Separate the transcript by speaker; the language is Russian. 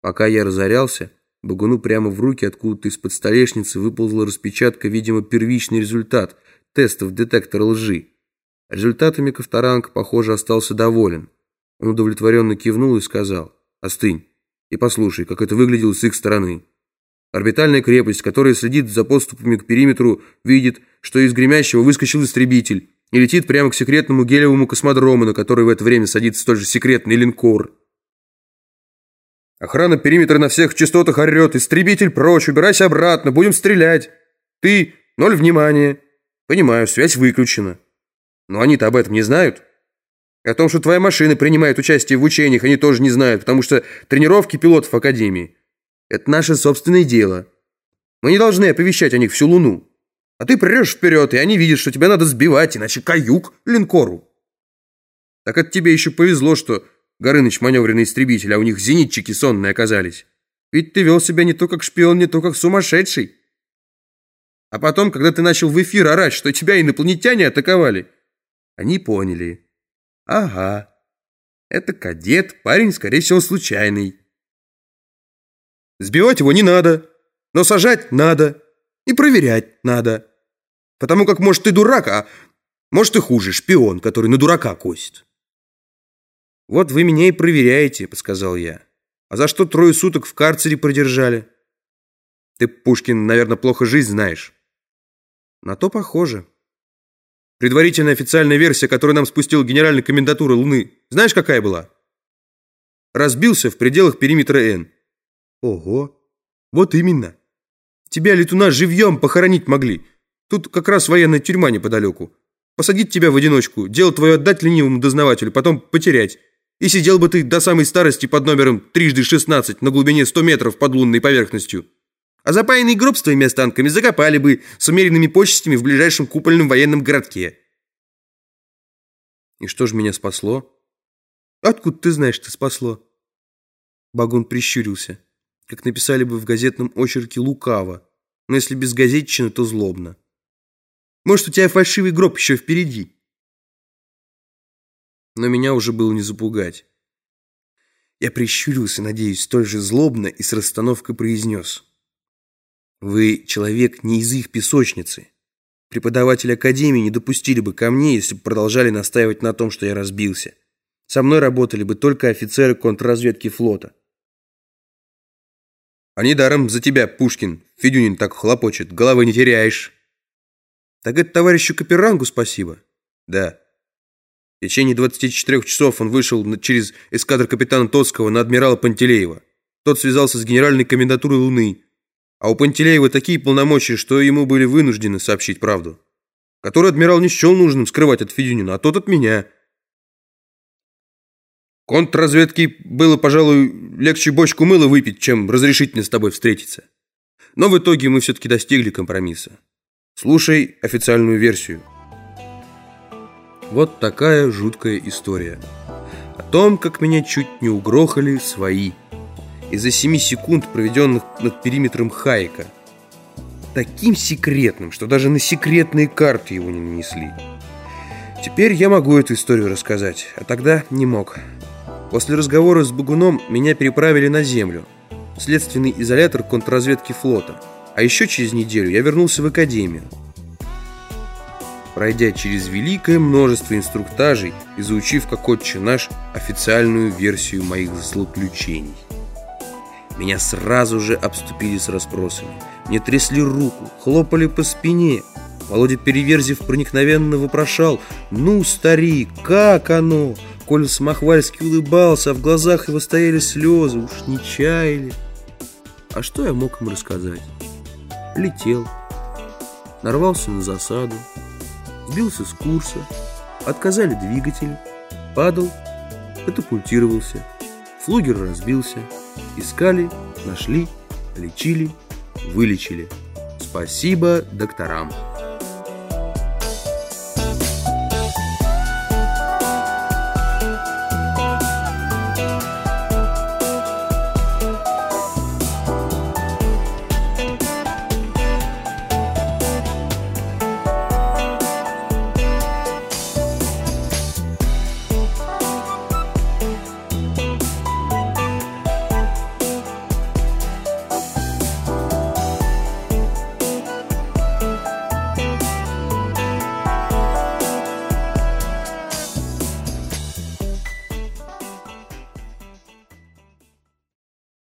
Speaker 1: Пока я разорялся, Багуну прямо в руки откуда-то из-под столешницы выползла распечатка, видимо, первичный результат тестов детектора лжи. Результатами Ковторанг, похоже, остался доволен. Он удовлетворенно кивнул и сказал «Остынь и послушай, как это выглядело с их стороны». Орбитальная крепость, которая следит за подступами к периметру, видит, что из гремящего выскочил истребитель и летит прямо к секретному гелевому космодрому, на который в это время садится столь же секретный линкор. Охрана периметра на всех частотах орет. Истребитель прочь, убирайся обратно, будем стрелять. Ты – ноль внимания. Понимаю, связь выключена. Но они-то об этом не знают. О том, что твоя машина принимает участие в учениях, они тоже не знают, потому что тренировки пилотов Академии – это наше собственное дело. Мы не должны оповещать о них всю Луну. А ты прешь вперед, и они видят, что тебя надо сбивать, иначе каюк линкору. Так это тебе еще повезло, что Горыныч маневренный истребитель, а у них зенитчики сонные оказались. Ведь ты вел себя не то как шпион, не то как сумасшедший. А потом, когда ты начал в эфир орать, что тебя инопланетяне атаковали, они поняли. Ага, это кадет, парень, скорее всего, случайный. Сбивать его не надо, но сажать надо и проверять надо. Потому как, может, ты дурак, а может, и хуже, шпион, который на дурака косит. «Вот вы меня и проверяете», — подсказал я. «А за что трое суток в карцере продержали?» «Ты, Пушкин, наверное, плохо жизнь знаешь». «На то похоже». Предварительная официальная версия, которую нам спустил генеральный комендатура Луны, знаешь, какая была? Разбился в пределах периметра Н. Ого, вот именно. Тебя летуна живьем похоронить могли. Тут как раз военная тюрьма неподалеку. Посадить тебя в одиночку, дело твое отдать ленивому дознавателю, потом потерять. И сидел бы ты до самой старости под номером трижды 16 на глубине 100 метров под лунной поверхностью. А запаянный гроб с твоими останками закопали бы с умеренными почестями в ближайшем купольном военном городке. И что же меня спасло? Откуда ты знаешь, что спасло? Багун прищурился, как написали бы в газетном очерке лукаво, но если без газетчины, то злобно. Может, у тебя фальшивый гроб еще впереди? Но меня уже было не запугать. Я прищурился, надеюсь, столь же злобно и с расстановкой произнес. «Вы человек не из их песочницы. Преподаватели Академии не допустили бы ко мне, если бы продолжали настаивать на том, что я разбился. Со мной работали бы только офицеры контрразведки флота». «А недаром за тебя, Пушкин, Федюнин так хлопочет, головы не теряешь». «Так это товарищу Каперангу спасибо?» «Да». В течение 24 часов он вышел через эскадр капитана Тоцкого на адмирала Пантелеева. Тот связался с генеральной комендатурой Луны. А у Пантелеева такие полномочия, что ему были вынуждены сообщить правду. Который адмирал не счел нужным скрывать от Федюнина, а тот от меня. Контрразведке было, пожалуй, легче бочку мыла выпить, чем разрешительно с тобой встретиться. Но в итоге мы все-таки достигли компромисса. Слушай официальную версию. Вот такая жуткая история. О том, как меня чуть не угрохали свои. Из-за семи секунд, проведенных над периметром Хайка. Таким секретным, что даже на секретные карты его не нанесли. Теперь я могу эту историю рассказать, а тогда не мог. После разговора с Багуном меня переправили на землю. Следственный изолятор контрразведки флота. А еще через неделю я вернулся в академию пройдя через великое множество инструктажей и заучив как отче наш официальную версию моих злоключений. Меня сразу же обступили с расспросами. Мне трясли руку, хлопали по спине. Володя Переверзев проникновенно вопрошал «Ну, старик, как оно?» Коля Смахвальский улыбался, а в глазах его стояли слезы, уж не чаяли. А что я мог им рассказать? Летел, нарвался на засаду, сбился с курса, отказали двигатель, падал, катапультировался, флугер разбился, искали, нашли, лечили, вылечили. Спасибо докторам.